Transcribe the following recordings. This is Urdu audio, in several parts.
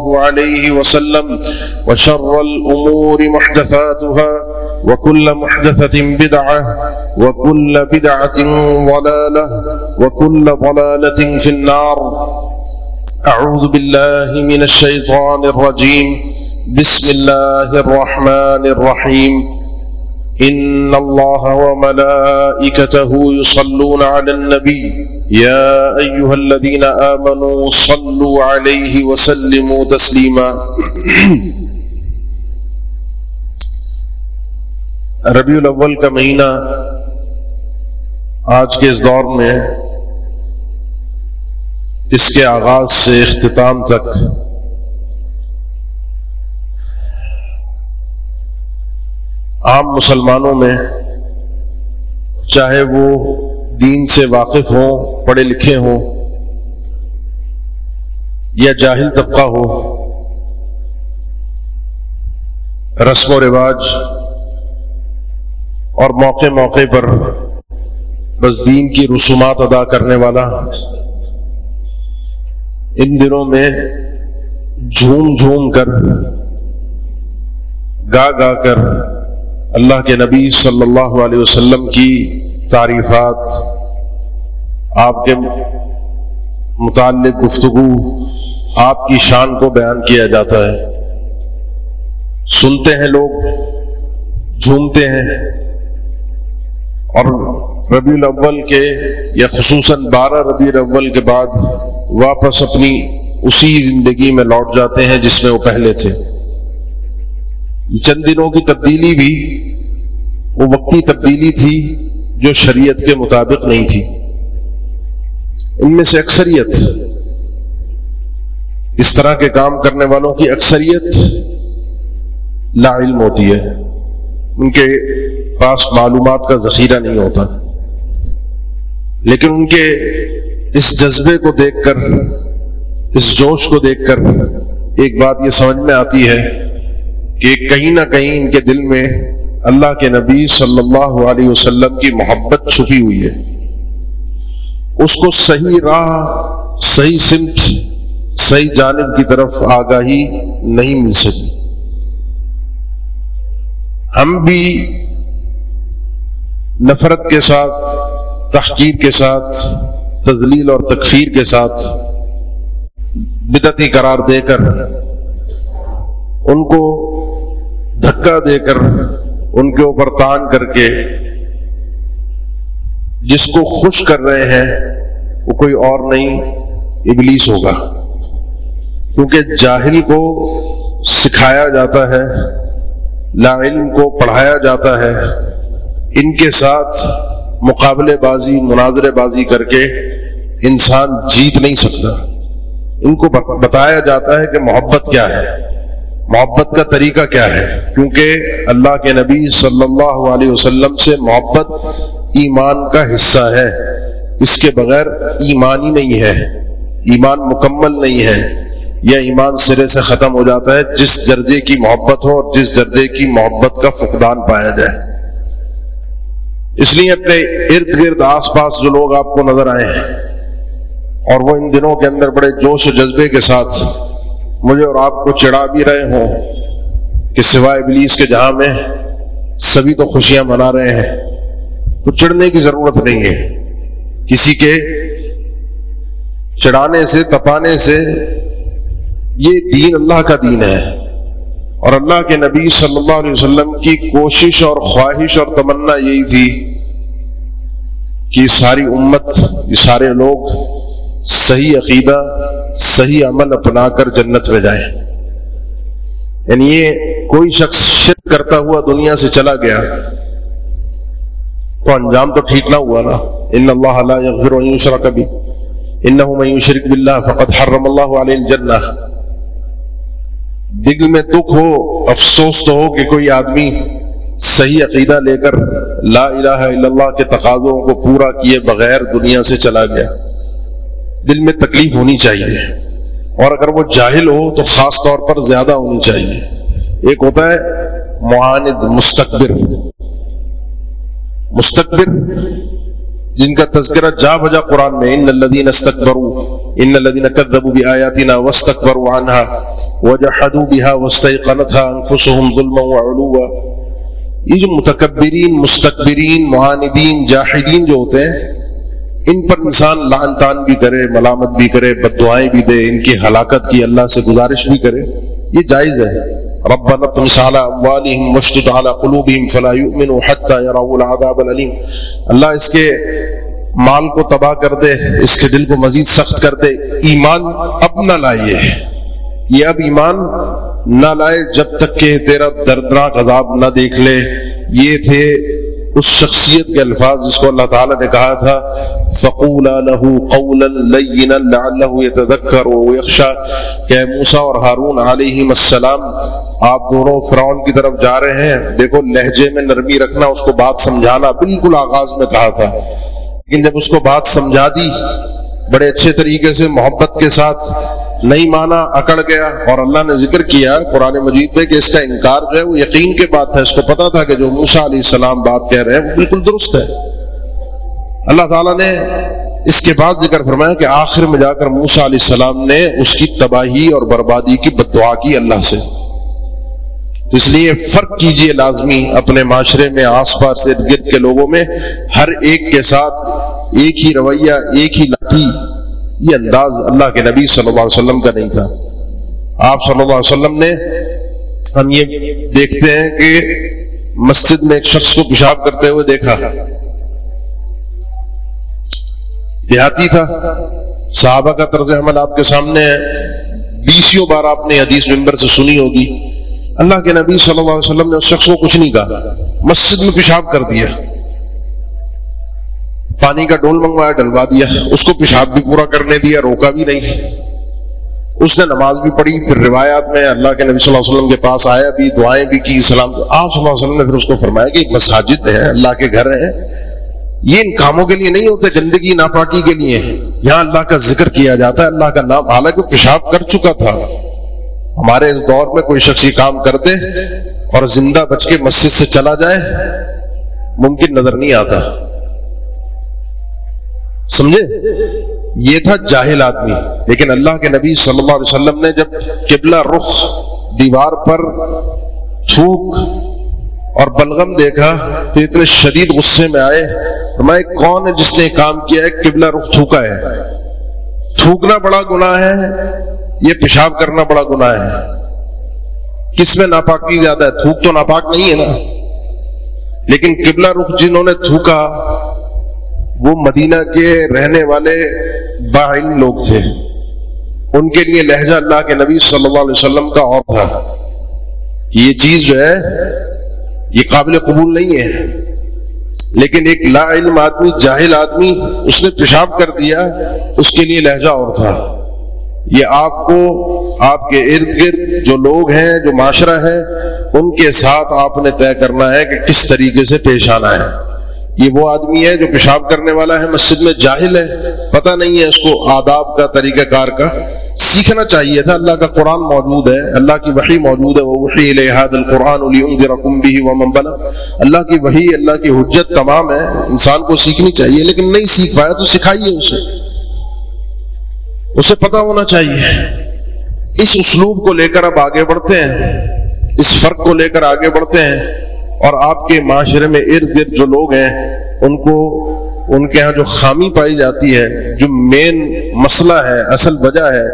الله عليه وسلم وشر الأمور محدثاتها وكل محدثة بدعة وكل بدعة ضلالة وكل ضلالة في النار أعوذ بالله من الشيطان الرجيم بسم الله الرحمن الرحيم إن الله وملائكته يصلون على النبي. يا أيها الذين آمنوا صلوا عليه وسلموا تسليما. ربیع الاول کا مہینہ آج کے اس دور میں اس کے آغاز سے اختتام تک عام مسلمانوں میں چاہے وہ دین سے واقف ہوں، پڑھے لکھے ہوں یا جاہل طبقہ ہو، رسم و رواج اور موقع موقع پر بس دین کی رسومات ادا کرنے والا، ان دنوں میں جھوم جھوم کر گا گا کر اللہ کے نبی صلی اللہ علیہ وسلم کی تعریفات، آپ کے متعلق گفتگو، آپ کی شان کو بیان کیا جاتا ہے۔ سنتے ہیں لوگ، جھومتے ہیں۔ اور ربیع الاول کے، یا خصوصاً بارہ ربیع الاول کے بعد، واپس اپنی اسی زندگی میں لوٹ جاتے ہیں جس میں وہ پہلے تھے۔ چند دنوں کی تبدیلی بھی وہ وقتی تبدیلی تھی جو شریعت کے مطابق نہیں تھی۔ ان میں سے اکثریت اس طرح کے کام کرنے والوں کی اکثریت لا علم ہوتی ہے۔ ان کے پاس معلومات کا ذخیرہ نہیں ہوتا۔ لیکن ان کے اس جذبے کو دیکھ کر، اس جوش کو دیکھ کر ایک بات یہ سمجھ میں آتی ہے کہ کہیں نہ کہیں ان کے دل میں اللہ کے نبی صلی اللہ علیہ وسلم کی محبت چھپی ہوئی ہے۔ اس کو صحیح راہ، صحیح سمت، صحیح جانب کی طرف آگاہی نہیں مل سکی۔ ہم بھی نفرت کے ساتھ، تحقیر کے ساتھ تزلیل اور تکفیر کے ساتھ بدتی قرار دے کر ان کو دھکا دے کر ان کے اوپر تان کر کے جس کو خوش کر رہے ہیں، وہ کوئی اور نہیں، ابلیس ہوگا۔ کیونکہ جاہل کو سکھایا جاتا ہے، لا علم کو پڑھایا جاتا ہے، ان کے ساتھ مقابلے بازی، مناظرے بازی کر کے انسان جیت نہیں سکتا۔ ان کو بتایا جاتا ہے کہ محبت کیا ہے۔ محبت کا طریقہ کیا ہے؟ کیونکہ اللہ کے نبی صلی اللہ علیہ وسلم سے محبت ایمان کا حصہ ہے۔ اس کے بغیر ایمان ہی نہیں ہے، ایمان مکمل نہیں ہے۔ یا ایمان سرے سے ختم ہو جاتا ہے، جس درجے کی محبت ہو اور جس درجے کی محبت کا فقدان پایا جائے۔ اس لیے اپنے ارد گرد آس پاس جو لوگ آپ کو نظر آئے ہیں، اور وہ ان دنوں کے اندر بڑے جوش و جذبے کے ساتھ مجھے اور آپ کو چڑھا بھی رہے ہوں کہ سوائے ابلیس کے جہاں میں سبھی تو خوشیاں منا رہے ہیں۔ تو چڑھنے کی ضرورت نہیں ہے۔ کسی کے چڑھانے سے، تپانے سے یہ دین اللہ کا دین ہے۔ اور اللہ کے نبی صلی اللہ علیہ وسلم کی کوشش اور خواہش اور تمنا یہی تھی کہ ساری امت یہ سارے لوگ صحیح عقیدہ صحیح عمل اپنا کر جنت میں جائیں۔ یعنی یہ کوئی شخص شرک کرتا ہوا دنیا سے چلا گیا، تو انجام تو ٹھیک نہ ہوا نا۔ ان اللہ لا یغفر ان یشرک بھی انه من یشرک فقد حرم اللہ علیہ الجنہ۔ دل میں دکھ ہو، افسوس تو ہو کہ کوئی آدمی صحیح عقیدہ لے کر لا الہ الا اللہ کے تقاضوں کو پورا کیے بغیر دنیا سے چلا گیا۔ دل میں تکلیف ہونی چاہیے۔ اور اگر وہ جاہل ہو تو خاص طور پر زیادہ ہونی چاہیے۔ ایک ہوتا ہے معاند مستقبر مستقبر جن کا تذکرہ جا بجا قرآن میں ان الذين استكبروا ان الذين كذبوا بآياتنا واستكبروا عنها وجحدوا بها واستيقنتها انفسهم ظلما وعلوا۔ یہ جو متکبرین مستقبرین معاندین، جاہدین جو ہوتے ہیں ان پر انسان لان تان بھی کرے، ملامت بھی کرے بد دعائیں بھی دے، ان کی ہلاکت کی اللہ سے گزارش بھی کرے، یہ جائز ہے۔ ربنا اطمس على اموالهم واشدد على قلوبهم فلا يؤمنوا حتى يروا العذاب الالم اللہ اس کے مال کو تباہ کر دے، اس کے دل کو مزید سخت کر دے۔ ایمان اب نہ لائیے۔ یہ اب ایمان نہ لائے جب تک کہ تیرا دردناک عذاب نہ دیکھ لے۔ یہ تھے اس شخصیت کے الفاظ جس کو اللہ تعالیٰ نے کہا تھا فقول کہ موسا اور ہارون علیہ السلام، آپ دونوں فرعون کی طرف جا رہے ہیں۔ دیکھو، لہجے میں نرمی رکھنا، اس کو بات سمجھانا بالکل آغاز میں کہا تھا۔ لیکن جب اس کو بات سمجھا دی، بڑے اچھے طریقے سے، محبت کے ساتھ نہیں مانا، اکڑ گیا اور اللہ نے ذکر کیا قرآن مجید میں کہ اس کا انکار جو ہے وہ یقین کے بات ہے، اس کو پتا تھا کہ جو موسا علیہ السلام بات کہہ رہے ہیں وہ بالکل درست ہے۔ اللہ تعالیٰ نے اس کے بعد ذکر فرمایا کہ آخر میں جا کر موسا علیہ السلام نے اس کی تباہی اور بربادی کی بد دعا کی اللہ سے۔ تو اس لیے فرق کیجیے لازمی اپنے معاشرے میں، آس پاس، ارد گرد کے لوگوں میں، ہر ایک کے ساتھ ایک ہی رویہ، ایک ہی لاٹھی۔ یہ انداز اللہ کے نبی صلی اللہ علیہ وسلم کا نہیں تھا۔ آپ صلی اللہ علیہ وسلم نے ہم یہ دیکھتے ہیں کہ مسجد میں ایک شخص کو پیشاب کرتے ہوئے دیکھا۔ دیہاتی تھا۔ صحابہ کا طرز عمل آپ کے سامنے بیسوں بار آپ نے حدیث ممبر سے سنی ہوگی۔ اللہ کے نبی صلی اللہ علیہ وسلم نے اس شخص کو کچھ نہیں کہا۔ مسجد میں پیشاب کر دیا۔ پانی کا ڈول منگوایا، ڈلوا دیا۔ اس کو پیشاب بھی پورا کرنے دیا، روکا بھی نہیں۔ اس نے نماز بھی پڑھی، پھر روایات میں اللہ کے نبی صلی اللہ علیہ وسلم کے پاس آیا، بھی دعائیں بھی کی، سلام۔ آپ صلی اللہ علیہ وسلم نے پھر اس کو فرمایا کہ مساجد ہے، اللہ کے گھر ہیں۔ یہ ان کاموں کے لیے نہیں ہوتے گندگی ناپاکی کے لیے۔ یہاں اللہ کا ذکر کیا جاتا ہے، اللہ کا نام۔ حالانکہ پیشاب کر چکا تھا۔ ہمارے اس دور میں کوئی شخص یہ کام کر دے اور زندہ بچ کے مسجد سے چلا جائے، ممکن نظر نہیں آتا۔ سمجھے؟ یہ تھا جاہل آدمی۔ لیکن اللہ کے نبی صلی اللہ علیہ وسلم نے جب قبلہ رخ دیوار پر تھوک اور بلغم دیکھا تو اتنے شدید غصے میں آئے۔ میں کون ہے جس نے کام کیا ہے؟ قبلہ رخ تھوکا ہے۔ تھوکنا بڑا گناہ ہے، یہ پیشاب کرنا بڑا گناہ ہے۔ کس میں ناپاکی زیادہ ہے؟ تھوک تو ناپاک نہیں ہے نا۔ لیکن قبلہ رخ جنہوں نے تھوکا وہ مدینہ کے رہنے والے باہل لوگ تھے۔ ان کے لیے لہجہ اللہ کے نبی صلی اللہ علیہ وسلم کا اور تھا۔ یہ چیز جو ہے، یہ قابل قبول نہیں ہے۔ لیکن ایک لا علم آدمی، جاہل آدمی، اس نے پیشاب کر دیا، اس کے لیے لہجہ اور تھا۔ یہ آپ کو، آپ کے ارد گرد جو لوگ ہیں، جو معاشرہ ہے، ان کے ساتھ آپ نے طے کرنا ہے کہ کس طریقے سے پیش آنا ہے۔ یہ وہ آدمی ہے جو پیشاب کرنے والا ہے، مسجد میں جاہل ہے، پتہ نہیں ہے اس کو آداب کا، طریقہ کار کا۔ سیکھنا چاہیے تھا، اللہ کا قرآن موجود ہے، اللہ کی وحی موجود ہے وہ وحی الحاد القرآن بھی ومبلا اللہ کی وحی، اللہ کی حجت تمام ہے، انسان کو سیکھنی چاہیے، لیکن نہیں سیکھ پایا تو سکھائیے اسے۔ اسے پتا ہونا چاہیے۔ اس اسلوب کو لے کر اب آگے بڑھتے ہیں، اس فرق کو لے کر آگے بڑھتے ہیں۔ اور آپ کے معاشرے میں ارد گرد جو لوگ ہیں، ان کو، ان کے ہاں جو خامی پائی جاتی ہے، جو مین مسئلہ ہے، اصل وجہ ہے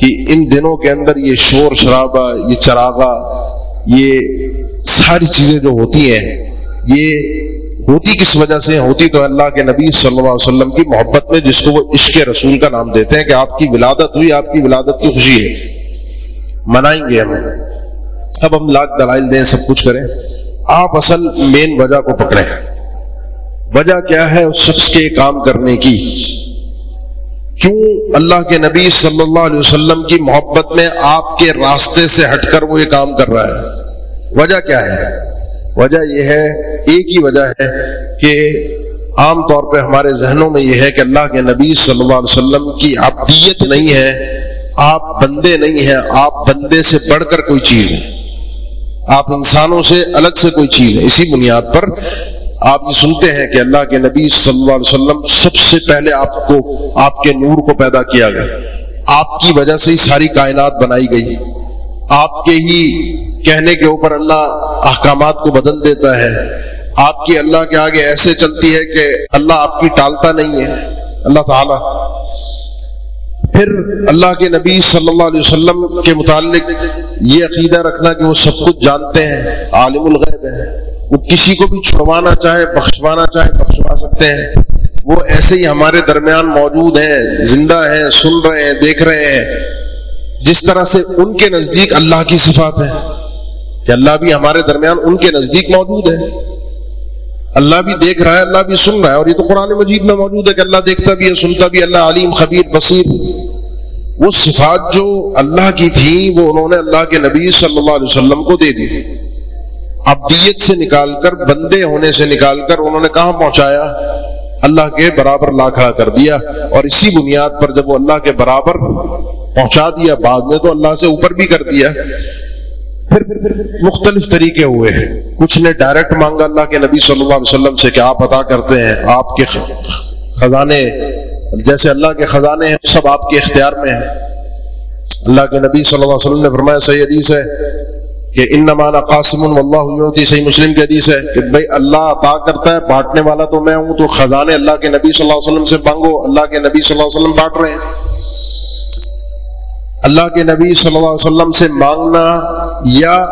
کہ ان دنوں کے اندر یہ شور شرابہ، یہ چراغا یہ ساری چیزیں جو ہوتی ہیں، یہ ہوتی کس وجہ سے؟ ہوتی تو اللہ کے نبی صلی اللہ علیہ وسلم کی محبت میں، جس کو وہ عشق رسول کا نام دیتے ہیں کہ آپ کی ولادت ہوئی، آپ کی ولادت کی خوشی ہے۔ منائیں گے ہم اب ہم لاکھ دلائل دیں، سب کچھ کریں۔ آپ اصل مین وجہ کو پکڑیں۔ وجہ کیا ہے اس شخص کے کام کرنے کی؟ کیوں اللہ کے نبی صلی اللہ علیہ وسلم کی محبت میں آپ کے راستے سے ہٹ کر وہ یہ کام کر رہا ہے؟ وجہ کیا ہے؟ وجہ یہ ہے، ایک ہی وجہ ہے کہ عام طور پہ ہمارے ذہنوں میں یہ ہے کہ اللہ کے نبی صلی اللہ علیہ وسلم کی عبدیت نہیں ہے، آپ بندے نہیں ہیں، آپ بندے سے بڑھ کر کوئی چیز ہے۔ آپ انسانوں سے الگ سے کوئی چیز ہے، اسی بنیاد پر آپ یہ سنتے ہیں کہ اللہ کے نبی صلی اللہ علیہ وسلم سب سے پہلے آپ کو، آپ کے نور کو پیدا کیا گیا۔ آپ کی وجہ سے ہی ساری کائنات بنائی گئی۔ آپ کے ہی کہنے کے اوپر اللہ احکامات کو بدل دیتا ہے۔ آپ کی اللہ کے آگے ایسے چلتی ہے کہ اللہ آپ کی ٹالتا نہیں ہے۔ اللہ تعالی پھر اللہ کے نبی صلی اللہ علیہ وسلم کے متعلق یہ عقیدہ رکھنا کہ وہ سب کچھ جانتے ہیں، عالم الغیب ہے وہ کسی کو بھی چھڑوانا چاہے، بخشوانا چاہے، بخشوا سکتے ہیں۔ وہ ایسے ہی ہمارے درمیان موجود ہیں، زندہ ہیں، سن رہے ہیں، دیکھ رہے ہیں۔ جس طرح سے ان کے نزدیک اللہ کی صفات ہے کہ اللہ بھی ہمارے درمیان ان کے نزدیک موجود ہے اللہ بھی دیکھ رہا ہے، اللہ بھی سن رہا ہے۔ اور یہ تو قرآن مجید میں موجود ہے کہ اللہ دیکھتا بھی ہے، سنتا بھی اللہ علیم، خبیر، بصیر۔ وہ صفات جو اللہ کی تھیں وہ انہوں نے اللہ کے نبی صلی اللہ علیہ وسلم کو دے دی۔ ابدیت سے نکال کر، بندے ہونے سے نکال کر انہوں نے کہاں پہنچایا؟ اللہ کے برابر لا کھڑا کر دیا۔ اور اسی بنیاد پر جب وہ اللہ کے برابر پہنچا دیا، بعد میں تو اللہ سے اوپر بھی کر دیا۔ پھر مختلف طریقے ہوئے ہیں۔ کچھ نے ڈائریکٹ مانگا اللہ کے نبی صلی اللہ علیہ وسلم سے کہ آپ عطا کرتے ہیں، آپ کے خزانے جیسے اللہ کے خزانے ہیں، سب آپ کے اختیار میں ہیں۔ اللہ کے نبی صلی اللہ علیہ وسلم نے فرمایا، صحیح حدیث ہے کہ ان نمانا قاسم اللہ صحیح مسلم کی حدیث ہے کہ بھائی اللہ عطا کرتا ہے، بانٹنے والا تو میں ہوں، تو خزانے اللہ کے نبی صلی اللہ علیہ وسلم سے مانگو، اللہ کے نبی صلی اللہ علیہ وسلم بانٹ رہے ہیں۔ اللہ کے نبی صلی اللہ علیہ وسلم سے مانگنا یا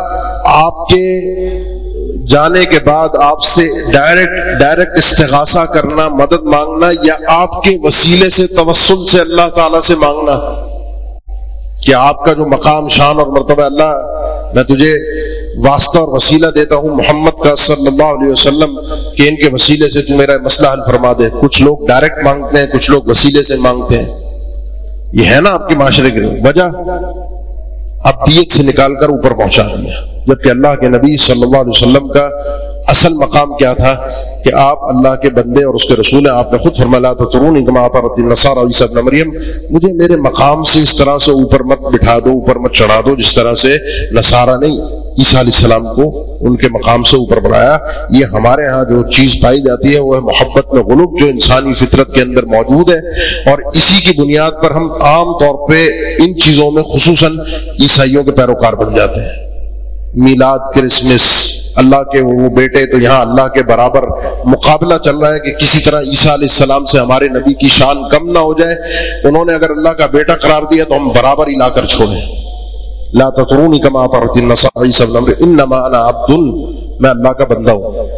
آپ کے جانے کے بعد آپ سے ڈائریکٹ ڈائریکٹ استغاثہ کرنا، مدد مانگنا یا آپ کے وسیلے سے، توسل سے اللہ تعالی سے مانگنا؟ کہ آپ کا جو مقام، شان اور مرتبہ اللہ، میں تجھے واسطہ اور وسیلہ دیتا ہوں محمد کا صلی اللہ علیہ وسلم، کہ ان کے وسیلے سے تو میرا مسئلہ حل فرما دے؟ کچھ لوگ ڈائریکٹ مانگتے ہیں، کچھ لوگ وسیلے سے مانگتے ہیں۔ یہ ہے نا آپ کے معاشرے کی وجہ؟ ابدیت سے نکال کر اوپر پہنچا دیا جبکہ اللہ کے نبی صلی اللہ علیہ وسلم کا اصل مقام کیا تھا کہ آپ اللہ کے بندے اور اس کے رسول ہیں، آپ نے خود فرمایا تھا ترون نصار علی صاحب مریم، مجھے میرے مقام سے اس طرح سے اوپر مت بٹھا دو، اوپر مت چڑھا دو، جس طرح سے نصارہ نہیں، عیسیٰ علیہ السلام کو ان کے مقام سے اوپر بڑھایا یہ ہمارے ہاں جو چیز پائی جاتی ہے، وہ ہے محبت میں غلوب، جو انسانی فطرت کے اندر موجود ہے۔ اور اسی کی بنیاد پر ہم عام طور پہ ان چیزوں میں خصوصاً عیسائیوں کے پیروکار بن جاتے ہیں۔ میلاد کرسمس، اللہ کے وہ بیٹے تو یہاں اللہ کے برابر مقابلہ چل رہا ہے کہ کسی طرح عیسیٰ علیہ السلام سے ہمارے نبی کی شان کم نہ ہو جائے۔ انہوں نے اگر اللہ کا بیٹا قرار دیا تو ہم برابر ہی لا کر چھوڑیں۔ لا تطرونی کما انما انا عبد، میں اللہ کا بندہ ہوں۔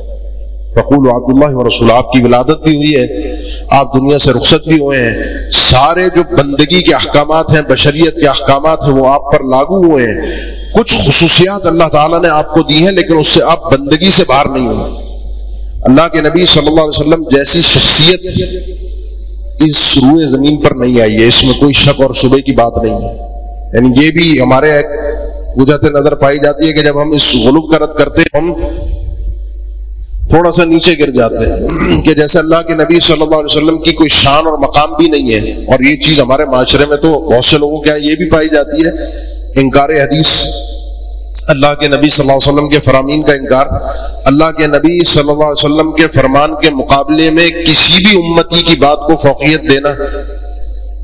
رقول عبد اللہ رسول، آپ کی ولادت بھی ہوئی ہے، آپ دنیا سے رخصت بھی ہوئے ہیں۔ سارے جو بندگی کے احکامات ہیں، بشریت کے احکامات ہیں، وہ آپ پر لاگو ہوئے ہیں۔ کچھ خصوصیات اللہ تعالیٰ نے آپ کو دی ہیں، لیکن اس سے آپ بندگی سے باہر نہیں ہوئے اللہ کے نبی صلی اللہ علیہ وسلم جیسی شخصیت اس روئے زمین پر نہیں آئی ہے۔ اس میں کوئی شک اور شبے کی بات نہیں ہے۔ یعنی یہ بھی ہمارے وجہت نظر پائی جاتی ہے کہ جب ہم اس غلوب کا رد کرتے ہم تھوڑا سا نیچے گر جاتے ہیں۔ کہ جیسے اللہ کے نبی صلی اللہ علیہ وسلم کی کوئی شان اور مقام بھی نہیں ہے، اور یہ چیز ہمارے معاشرے میں تو بہت سے لوگوں کے یہاں یہ بھی پائی جاتی ہے انکار حدیث، اللہ کے نبی صلی اللہ علیہ وسلم کے فرامین کا انکار، اللہ کے نبی صلی اللہ علیہ وسلم کے فرمان کے مقابلے میں کسی بھی امتی کی بات کو فوقیت دینا۔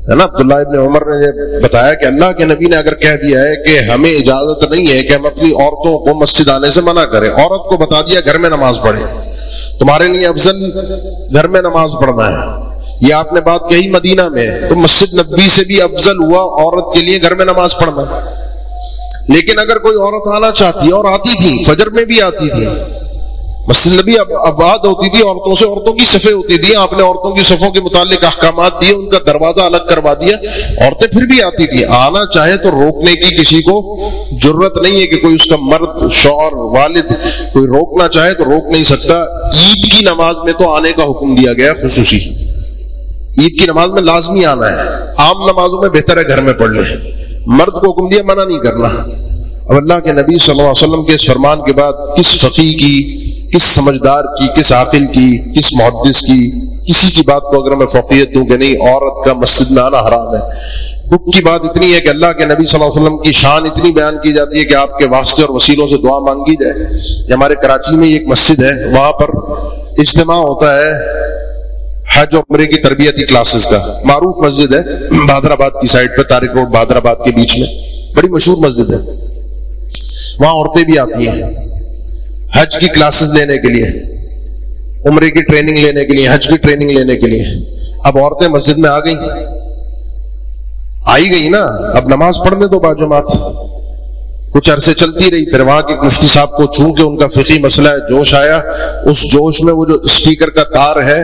ہے نا؟ عبداللہ ابن عمر نے بتایا کہ اللہ کے نبی نے اگر کہہ دیا ہے کہ ہمیں اجازت نہیں ہے کہ ہم اپنی عورتوں کو مسجد آنے سے منع کریں، عورت کو بتا دیا گھر میں نماز پڑھے تمہارے لیے افضل گھر میں نماز پڑھنا ہے۔ یہ آپ نے بات کہی مدینہ میں، تو مسجد نبی سے بھی افضل ہوا عورت کے لیے گھر میں نماز پڑھنا۔ لیکن اگر کوئی عورت آنا چاہتی ہے اور آتی تھی، فجر میں بھی آتی تھی، مسجد نبی آباد ہوتی تھی، عورتوں سے عورتوں کی صفیں ہوتی تھی آپ نے عورتوں کی صفوں کے متعلق احکامات دیے، ان کا دروازہ الگ کروا دیا، عورتیں پھر بھی آتی تھی آنا چاہے تو روکنے کی کسی کو ضرورت نہیں ہے کہ کوئی اس کا مرد، شوہر، والد کوئی روکنا چاہے تو روک نہیں سکتا۔ عید کی نماز میں تو آنے کا حکم دیا گیا خصوصی۔ عید کی نماز میں لازمی آنا ہے۔ عام نمازوں میں بہتر ہے گھر میں پڑھ لیں مرد کو حکم دیا، منع نہیں کرنا۔ اب اللہ کے نبی صلی اللہ علیہ وسلم کے اس فرمان کے بعد کس فقی کی، کس سمجھدار کی، کس عاقل کی، کس محدث کی، کسی کی بات کو اگر میں فوقیت دوں کہ نہیں، عورت کا مسجد میں آنا حرام ہے۔ دکھ کی بات اتنی ہے کہ اللہ کے نبی صلی اللہ علیہ وسلم کی شان اتنی بیان کی جاتی ہے کہ آپ کے واسطے اور وسیلوں سے دعا مانگی جائے۔ یہ ہمارے کراچی میں ایک مسجد ہے، وہاں پر اجتماع ہوتا ہے حج اور عمرے کی تربیتی کلاسز کا۔ معروف مسجد ہے، بہادر آباد کی سائڈ پہ تارک روڈ، بہادر آباد کے بیچ میں۔ بڑی مشہور مسجد ہے۔ وہاں عورتیں بھی آتی ہیں حج کی کلاسز لینے کے لیے، عمرے کی ٹریننگ لینے کے لیے، حج کی ٹریننگ لینے کے لیے۔ اب عورتیں مسجد میں آ گئی آئی گئی نا، اب نماز پڑھنے دو باجماعت۔ کچھ عرصے چلتی رہی، پھر وہاں کے مفتی صاحب کو چونکہ ان کا فقی مسئلہ ہے، جوش آیا۔ اس جوش میں وہ جو اسپیکر کا تار ہے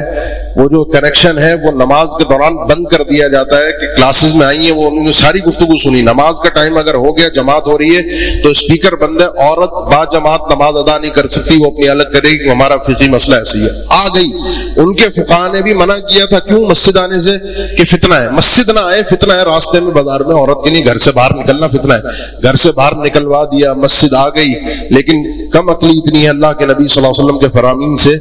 وہ جو کنیکشن ہے وہ نماز کے دوران بند کر دیا جاتا ہے کہ کلاسز میں آئی ہیں، وہ انہوں نے ساری گفتگو سنی۔ نماز کا ٹائم اگر ہو گیا، جماعت ہو رہی ہے، تو اسپیکر بند ہے، عورت با جماعت نماز ادا نہیں کر سکتی، وہ اپنی الگ کرے گی۔ ہمارا فقی مسئلہ ایسی ہے۔ آ گئی۔ ان کے فقا نے بھی منع کیا تھا، کیوں؟ مسجد آنے سے کہ فتنہ ہے۔ مسجد نہ آئے، فتنہ ہے۔ راستے میں بازار میں عورت کے لیے گھر سے باہر نکلنا فتنہ ہے۔ گھر سے باہر نکلوا دیا، مسجد آ گئی۔ لیکن کم عقلی اتنی ہے اللہ کے نبی صلی اللہ علیہ وسلم کے فرامین سے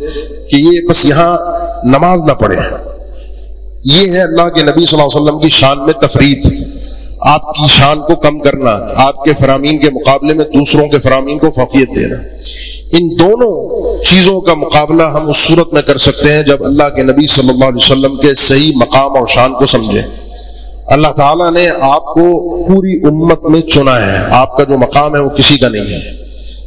کہ یہ بس یہاں نماز نہ پڑھے یہ ہے اللہ کے نبی صلی اللہ علیہ وسلم کی شان میں تفرید۔ آپ کی شان کو کم کرنا، آپ کے فرامین کے مقابلے میں دوسروں کے فرامین کو فوقیت دینا۔ ان دونوں چیزوں کا مقابلہ ہم اس صورت میں کر سکتے ہیں جب اللہ کے نبی صلی اللہ علیہ وسلم کے صحیح مقام اور شان کو سمجھیں۔ اللہ تعالیٰ نے آپ کو پوری امت میں چنا ہے۔ آپ کا جو مقام ہے وہ کسی کا نہیں ہے۔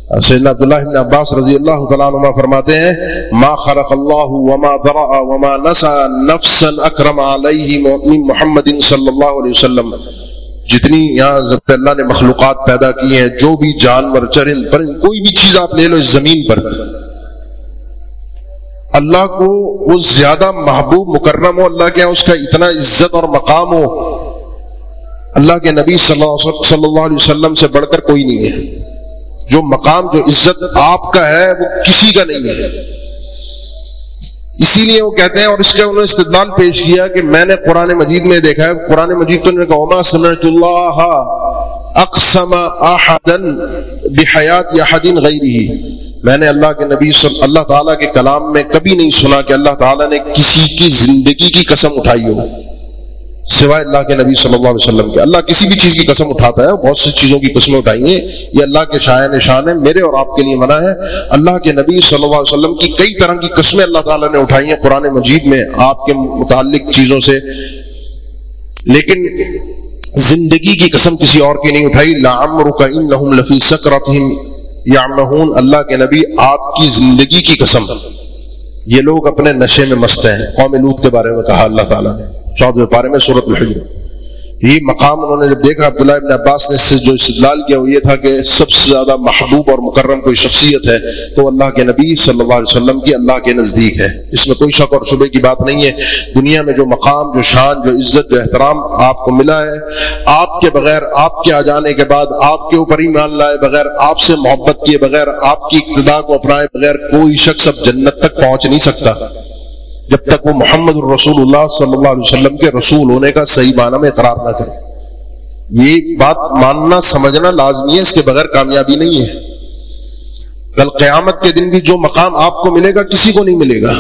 سیدنا عبداللہ بن عباس رضی اللہ تعالیٰ عنہ فرماتے ہیں، ما خلق اللہ وما ذرع وما نسا نفسا اکرم علیہ محمد صلی اللہ علیہ وسلم. جتنی یہاں ضبط اللہ نے مخلوقات پیدا کی ہیں، جو بھی جانور چرند پرند، کوئی بھی چیز آپ لے لو اس زمین پر۔ اللہ کو وہ زیادہ محبوب، مکرم ہو، اللہ کے اس کا اتنا عزت اور مقام ہو۔ اللہ کے نبی صلی اللہ علیہ وسلم سے بڑھ کر کوئی نہیں ہے۔ جو مقام، جو عزت آپ کا ہے، وہ کسی کا نہیں ہے۔ اسی لیے وہ کہتے ہیں، اور اس کا انہوں نے استدلال پیش کیا کہ میں نے قرآن مجید میں دیکھا ہے۔ قرآن مجید تو نے کہا سمعت اللہ اقسم احدن بحیات یا حدین غیری میں نے اللہ کے نبی صلی اللہ تعالیٰ کے کلام میں کبھی نہیں سنا کہ اللہ تعالیٰ نے کسی کی زندگی کی قسم اٹھائی ہو۔ سوائے اللہ کے نبی صلی اللہ علیہ وسلم کے۔ اللہ کسی بھی چیز کی قسم اٹھاتا ہے، بہت سی چیزوں کی قسمیں اٹھائی ہیں یہ اللہ کے شاع نشان ہے میرے اور آپ کے لیے منع ہے۔ اللہ کے نبی صلی اللہ علیہ وسلم کی کئی طرح کی قسمیں اللہ تعالیٰ نے اٹھائی ہیں قرآن مجید میں آپ کے متعلق چیزوں سے۔ لیکن زندگی کی قسم کسی اور کی نہیں اٹھائی۔ لعمر کا ان لفی سکرتہم یا اللہ کے نبی آپ کی زندگی کی قسم۔ یہ لوگ اپنے نشے میں مست ہیں۔ قوم لوت کے بارے میں کہا اللہ تعالیٰ نے۔ چودہ پارے میں صورت الحجر۔ یہ مقام انہوں نے جب دیکھا، عبداللہ ابن عباس نے اس سے جو استدلال کیا وہ یہ تھا کہ سب سے زیادہ محبوب اور مکرم کوئی شخصیت ہے تو اللہ کے نبی صلی اللہ علیہ وسلم کی اللہ کے نزدیک ہے۔ اس میں کوئی شک اور شبے کی بات نہیں ہے۔ دنیا میں جو مقام، جو شان، جو عزت، جو احترام آپ کو ملا ہے، آپ کے بغیر، آپ کے آ جانے کے بعد، آپ کے اوپر ہی مان لائے بغیر، آپ سے محبت کیے بغیر، آپ کی ابتدا کو اپنائے بغیر کوئی شخص اب جنت تک پہنچ نہیں سکتا۔ جب تک وہ محمد الرسول اللہ صلی اللہ علیہ وسلم کے رسول ہونے کا صحیح معنی میں اقرار نہ کرے۔ یہ بات ماننا، سمجھنا لازمی ہے، اس کے بغیر کامیابی نہیں ہے۔ کل قیامت کے دن بھی جو مقام آپ کو ملے گا، کسی کو نہیں ملے گا۔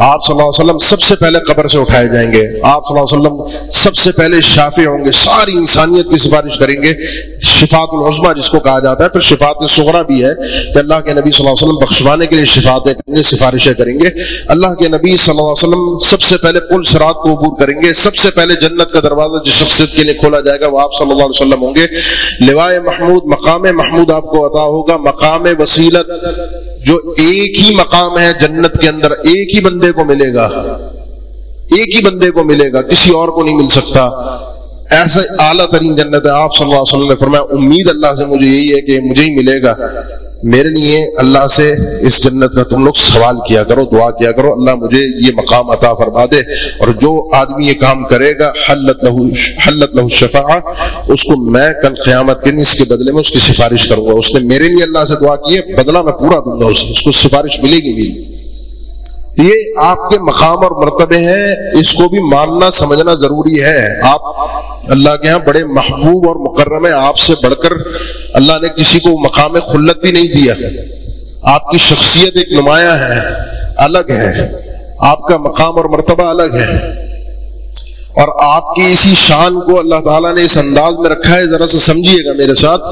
آپ صلی اللہ علیہ وسلم سب سے پہلے قبر سے اٹھائے جائیں گے۔ آپ صلی اللہ علیہ وسلم سب سے پہلے شافی ہوں گے، ساری انسانیت کی سفارش کریں گے۔ شفات العظما جس کو کہا جاتا ہے، پھر شفات سغرا بھی ہے۔ کہ اللہ کے نبی صلی اللہ علیہ وسلم بخشوانے کے لیے شفاتیں کریں گے، سفارشیں کریں گے۔ اللہ کے نبی صلی اللہ علیہ وسلم سب سے پہلے پل سرات کو عبور کریں گے۔ سب سے پہلے جنت کا دروازہ جس شخصیت کے لیے کھولا جائے گا، وہ آپ صلی اللہ علیہ وسلم ہوں گے۔ لوائے محمود، مقام محمود آپ کو عطا ہوگا۔ مقام وسیلت جو ایک ہی مقام ہے جنت کے اندر، ایک ہی بندے کو ملے گا۔ ایک ہی بندے کو ملے گا، کسی اور کو نہیں مل سکتا۔ ایسا اعلیٰ ترین جنت ہے۔ آپ صلی اللہ علیہ وسلم نے فرمایا، امید اللہ سے مجھے یہی ہے کہ مجھے ہی ملے گا۔ میرے لیے اللہ سے اس جنت کا تم لوگ سوال کیا کرو، دعا کیا کرو، اللہ مجھے یہ مقام عطا فرما دے۔ اور جو آدمی یہ کام کرے گا، حلت لہو حلت لہو شفا اس کو میں کل قیامت کے اس کے بدلے میں اس کی سفارش کروں گا۔ اس نے میرے لیے اللہ سے دعا کی ہے، بدلہ میں پورا دوں گا اس کو سفارش ملے گی میری۔ یہ آپ کے مقام اور مرتبے ہیں، اس کو بھی ماننا، سمجھنا ضروری ہے۔ آپ اللہ کے ہاں بڑے محبوب اور مکرم ہے آپ سے بڑھ کر اللہ نے کسی کو مقام خلت بھی نہیں دیا۔ آپ کی شخصیت ایک نمایاں ہے، الگ ہے۔ آپ کا مقام اور مرتبہ الگ ہے۔ اور آپ کی اسی شان کو اللہ تعالیٰ نے اس انداز میں رکھا ہے، ذرا سا سمجھیے گا میرے ساتھ،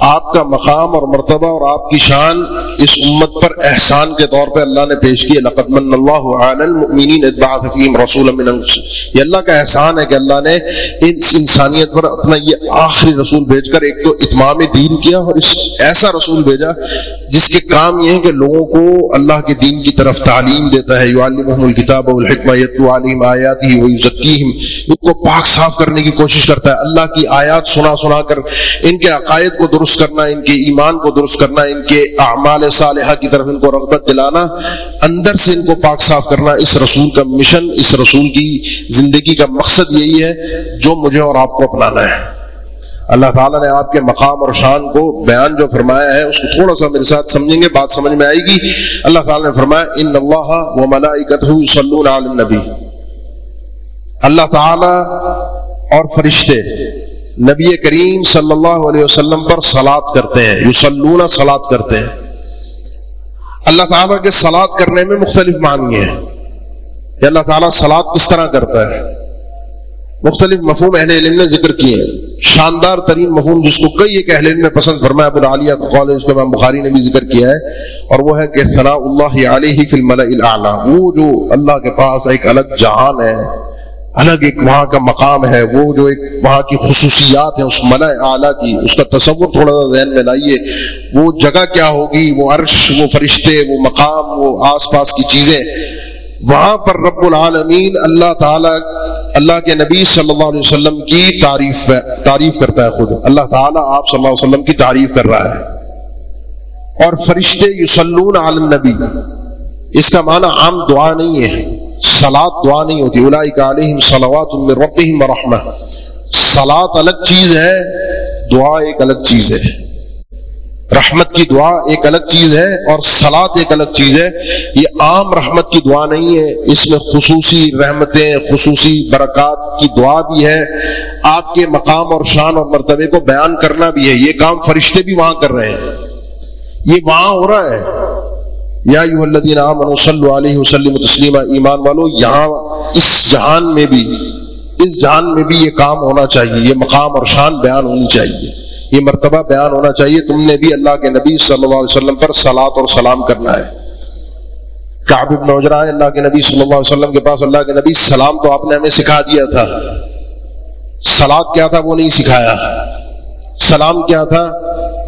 آپ کا مقام اور مرتبہ اور آپ کی شان اس امت پر احسان کے طور پہ اللہ نے پیش کی لقت من اللہ رسول یہ اللہ کا احسان ہے کہ اللہ نے اس انسانیت پر اپنا یہ آخری رسول بھیج کر ایک تو اتمام دین کیا اور اس ایسا رسول بھیجا جس کے کام یہ ہے کہ لوگوں کو اللہ کے دین کی طرف تعلیم دیتا ہے۔ الکتاب والحکمہ، یتلو علیہم آیاتی ویزکیہم۔ ان کو پاک صاف کرنے کی کوشش کرتا ہے۔ اللہ کی آیات سنا سنا کر ان کے عقائد کو درست کرنا، ان کے ایمان کو درست کرنا، ان کے اعمال صالحہ کی طرف ان کو رغبت دلانا، اندر سے ان کو پاک صاف کرنا۔ اس رسول کا مشن، اس رسول کی زندگی کا مقصد یہی ہے، جو مجھے اور آپ کو اپنانا ہے۔ اللہ تعالیٰ نے آپ کے مقام اور شان کو بیان جو فرمایا ہے، اس کو تھوڑا سا میرے ساتھ سمجھیں گے، بات سمجھ میں آئے گی۔ اللہ تعالیٰ نے فرمایا، ان اللہ و ملائکتہ یصلون علی النبی اللہ تعالی اور فرشتے نبی کریم صلی اللہ علیہ وسلم پر سلاد کرتے ہیں یو سلاد کرتے ہیں۔ اللہ تعالیٰ کے سلاد کرنے میں مختلف معنی ہیں۔ کہ اللہ تعالیٰ سلاد کس طرح کرتا ہے؟ مختلف مفہوم اہل علم نے ذکر کیے ہیں۔ شاندار ترین مفہوم جس کو کئی ایک اہل علم نے پسند فرمایا ابو العالیہ کا قول ہے اس کو امام بخاری نے بھی ذکر کیا ہے، اور وہ ہے کہ ثناء اللہ علیہ فی الملئ الاعلی وہ جو اللہ کے پاس ایک الگ جہان ہے الگ ایک وہاں کا مقام ہے، وہ جو ایک وہاں کی خصوصیات ہیں، اس ملا اعلیٰ کی، اس کا تصور تھوڑا سا ذہن میں لائیے۔ وہ جگہ کیا ہوگی؟ وہ عرش، وہ فرشتے، وہ مقام، وہ آس پاس کی چیزیں۔ وہاں پر رب العالمین اللہ تعالی، اللہ کے نبی صلی اللہ علیہ وسلم کی تعریف تعریف کرتا ہے خود۔ اللہ تعالیٰ آپ صلی اللہ علیہ وسلم کی تعریف کر رہا ہے۔ اور فرشتے یسلون عالم نبی اس کا معنی عام دعا نہیں ہے۔ سلاد دعا نہیں ہوتی علیہم صلوات ربہم ورحمہ سلاد الگ چیز ہے، دعا ایک الگ چیز ہے۔ رحمت کی دعا ایک الگ چیز ہے اور سلاد ایک الگ چیز ہے۔ یہ عام رحمت کی دعا نہیں ہے، اس میں خصوصی رحمتیں، خصوصی برکات کی دعا بھی ہے۔ آپ کے مقام اور شان اور مرتبے کو بیان کرنا بھی ہے، یہ کام فرشتے بھی وہاں کر رہے ہیں۔ یہ وہاں ہو رہا ہے۔ یا یو الدین عامن صلی علیہ وسلم تسلیمہ ایمان والو، یہاں اس جہان میں بھی، اس جہان میں بھی یہ کام ہونا چاہیے، یہ مقام اور شان بیان ہونی چاہیے، یہ مرتبہ بیان ہونا چاہیے۔ تم نے بھی اللہ کے نبی صلی اللہ علیہ وسلم پر سلاد اور سلام کرنا ہے۔ کعب ابن عجرہ اللہ کے نبی صلی اللہ علیہ وسلم کے پاس اللہ کے نبی سلام تو آپ نے ہمیں سکھا دیا تھا۔ سلاد کیا تھا؟ وہ نہیں سکھایا۔ سلام کیا تھا؟